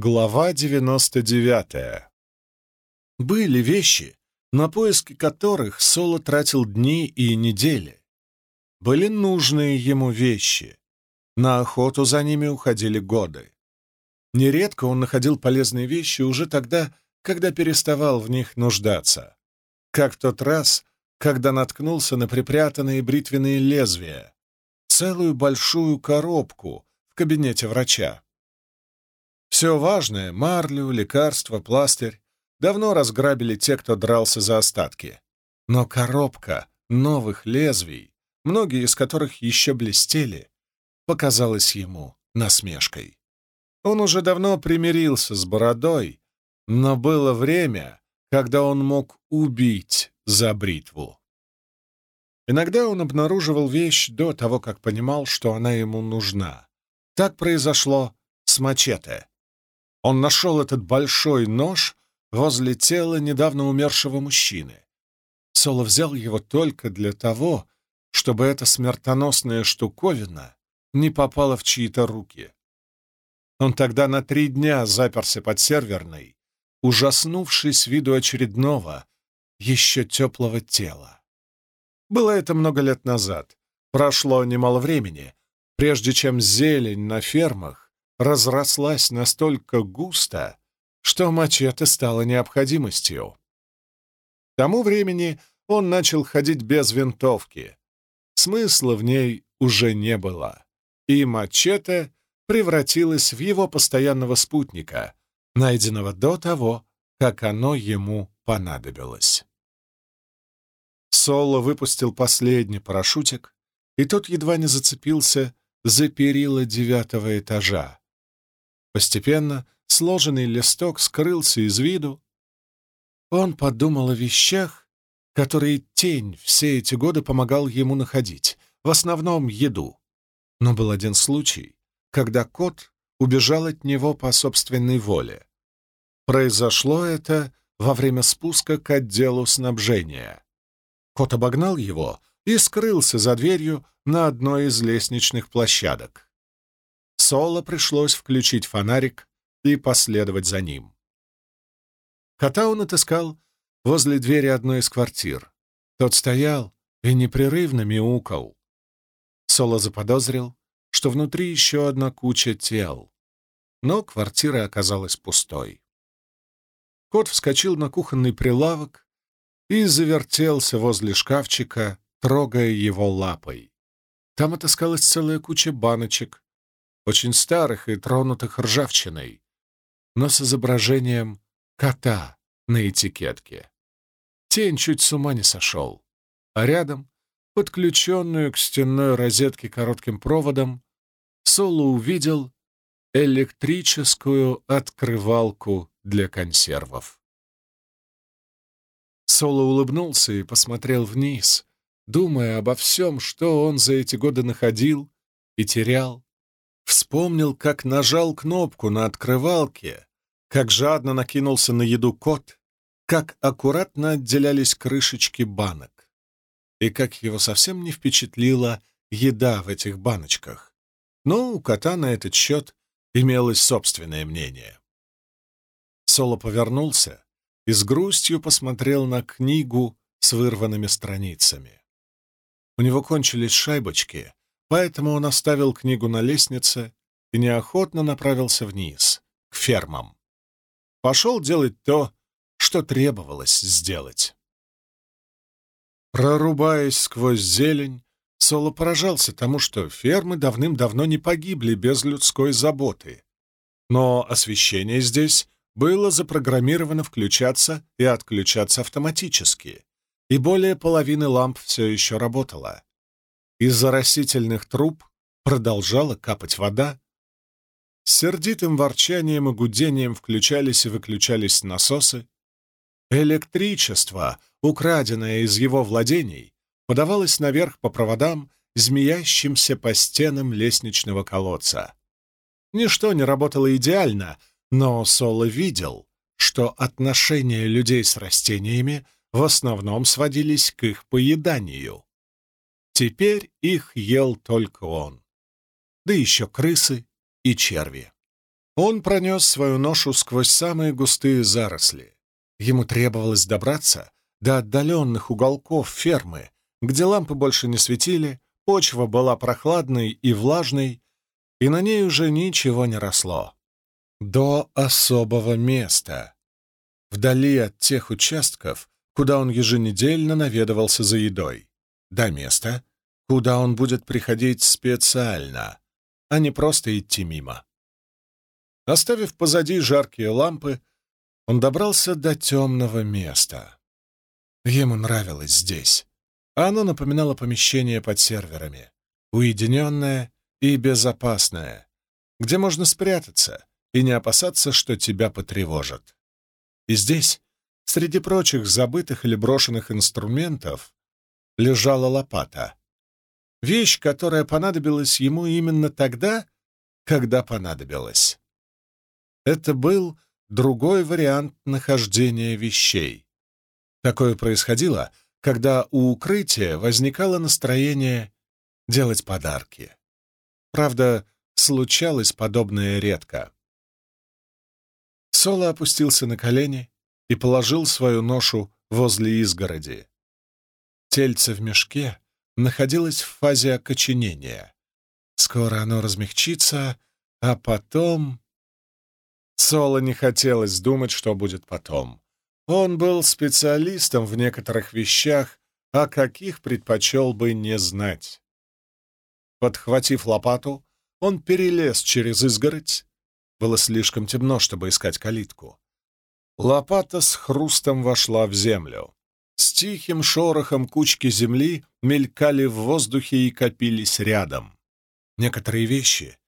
Глава 99 Были вещи, на поиски которых Соло тратил дни и недели. Были нужные ему вещи. На охоту за ними уходили годы. Нередко он находил полезные вещи уже тогда, когда переставал в них нуждаться. Как тот раз, когда наткнулся на припрятанные бритвенные лезвия, целую большую коробку в кабинете врача. Все важное — марлю, лекарства, пластырь — давно разграбили те, кто дрался за остатки. Но коробка новых лезвий, многие из которых еще блестели, показалась ему насмешкой. Он уже давно примирился с бородой, но было время, когда он мог убить за бритву. Иногда он обнаруживал вещь до того, как понимал, что она ему нужна. Так произошло с мачете. Он нашел этот большой нож возле тела недавно умершего мужчины. Соло взял его только для того, чтобы эта смертоносная штуковина не попала в чьи-то руки. Он тогда на три дня заперся под серверной, ужаснувшись виду очередного, еще теплого тела. Было это много лет назад. Прошло немало времени, прежде чем зелень на фермах разрослась настолько густо, что мачете стало необходимостью. К тому времени он начал ходить без винтовки. Смысла в ней уже не было, и мачете превратилась в его постоянного спутника, найденного до того, как оно ему понадобилось. Соло выпустил последний парашютик, и тот едва не зацепился за перила девятого этажа, Постепенно сложенный листок скрылся из виду. Он подумал о вещах, которые тень все эти годы помогал ему находить, в основном еду. Но был один случай, когда кот убежал от него по собственной воле. Произошло это во время спуска к отделу снабжения. Кот обогнал его и скрылся за дверью на одной из лестничных площадок. Соло пришлось включить фонарик и последовать за ним. Кота он отыскал возле двери одной из квартир. Тот стоял и непрерывно мяукал. Соло заподозрил, что внутри еще одна куча тел, но квартира оказалась пустой. Кот вскочил на кухонный прилавок и завертелся возле шкафчика, трогая его лапой. Там отыскалась целая куча баночек, очень старых и тронутых ржавчиной, но с изображением кота на этикетке. Тень чуть с ума не сошел, а рядом, подключенную к стенной розетке коротким проводом, Соло увидел электрическую открывалку для консервов. Соло улыбнулся и посмотрел вниз, думая обо всем, что он за эти годы находил и терял, Вспомнил, как нажал кнопку на открывалке, как жадно накинулся на еду кот, как аккуратно отделялись крышечки банок, и как его совсем не впечатлила еда в этих баночках. Но у кота на этот счет имелось собственное мнение. Соло повернулся и с грустью посмотрел на книгу с вырванными страницами. У него кончились шайбочки, Поэтому он оставил книгу на лестнице и неохотно направился вниз, к фермам. Пошел делать то, что требовалось сделать. Прорубаясь сквозь зелень, Соло поражался тому, что фермы давным-давно не погибли без людской заботы. Но освещение здесь было запрограммировано включаться и отключаться автоматически, и более половины ламп все еще работало. Из-за растительных труб продолжала капать вода. С сердитым ворчанием и гудением включались и выключались насосы. Электричество, украденное из его владений, подавалось наверх по проводам, змеящимся по стенам лестничного колодца. Ничто не работало идеально, но Соло видел, что отношения людей с растениями в основном сводились к их поеданию. Теперь их ел только он. Да еще крысы и черви. Он пронес свою ношу сквозь самые густые заросли. Ему требовалось добраться до отдаленных уголков фермы, где лампы больше не светили, почва была прохладной и влажной, и на ней уже ничего не росло. До особого места, вдали от тех участков, куда он еженедельно наведывался за едой, до места, куда он будет приходить специально, а не просто идти мимо. Оставив позади жаркие лампы, он добрался до темного места. Ему нравилось здесь. Оно напоминало помещение под серверами, уединенное и безопасное, где можно спрятаться и не опасаться, что тебя потревожат. И здесь, среди прочих забытых или брошенных инструментов, лежала лопата. Вещь, которая понадобилась ему именно тогда, когда понадобилась. Это был другой вариант нахождения вещей. Такое происходило, когда у укрытия возникало настроение делать подарки. Правда, случалось подобное редко. Соло опустился на колени и положил свою ношу возле изгороди. Тельце в мешке находилось в фазе окоченения. Скоро оно размягчится, а потом... Соло не хотелось думать, что будет потом. Он был специалистом в некоторых вещах, о каких предпочел бы не знать. Подхватив лопату, он перелез через изгородь. Было слишком темно, чтобы искать калитку. Лопата с хрустом вошла в землю. С тихим шорохом кучки земли мелькали в воздухе и копились рядом. Некоторые вещи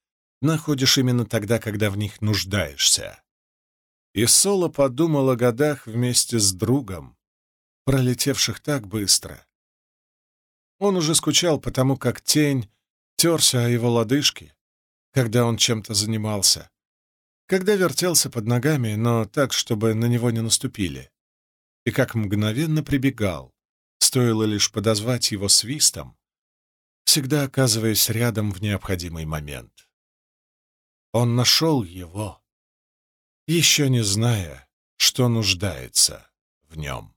находишь именно тогда, когда в них нуждаешься. И Соло подумал о годах вместе с другом, пролетевших так быстро. Он уже скучал потому, как тень терся о его лодыжки, когда он чем-то занимался, когда вертелся под ногами, но так, чтобы на него не наступили, и как мгновенно прибегал, стоило лишь подозвать его свистом, всегда оказываясь рядом в необходимый момент. Он нашел его, еще не зная, что нуждается в нем.